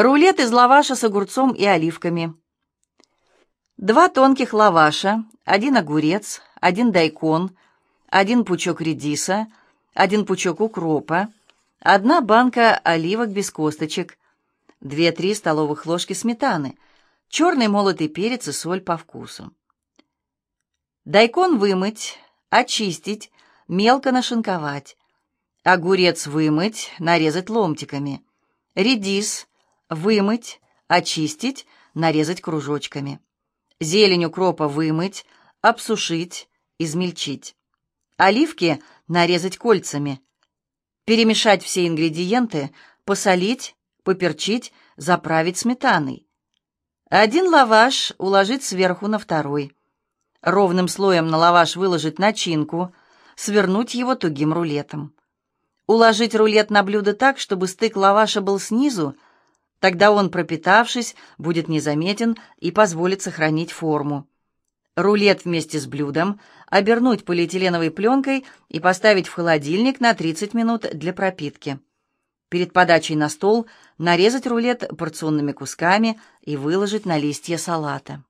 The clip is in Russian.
Рулет из лаваша с огурцом и оливками. Два тонких лаваша, один огурец, один дайкон, один пучок редиса, один пучок укропа, одна банка оливок без косточек, две-три столовых ложки сметаны, черный молотый перец и соль по вкусу. Дайкон вымыть, очистить, мелко нашинковать. Огурец вымыть, нарезать ломтиками. Редис вымыть, очистить, нарезать кружочками. Зелень укропа вымыть, обсушить, измельчить. Оливки нарезать кольцами. Перемешать все ингредиенты, посолить, поперчить, заправить сметаной. Один лаваш уложить сверху на второй. Ровным слоем на лаваш выложить начинку, свернуть его тугим рулетом. Уложить рулет на блюдо так, чтобы стык лаваша был снизу, тогда он, пропитавшись, будет незаметен и позволит сохранить форму. Рулет вместе с блюдом обернуть полиэтиленовой пленкой и поставить в холодильник на 30 минут для пропитки. Перед подачей на стол нарезать рулет порционными кусками и выложить на листья салата.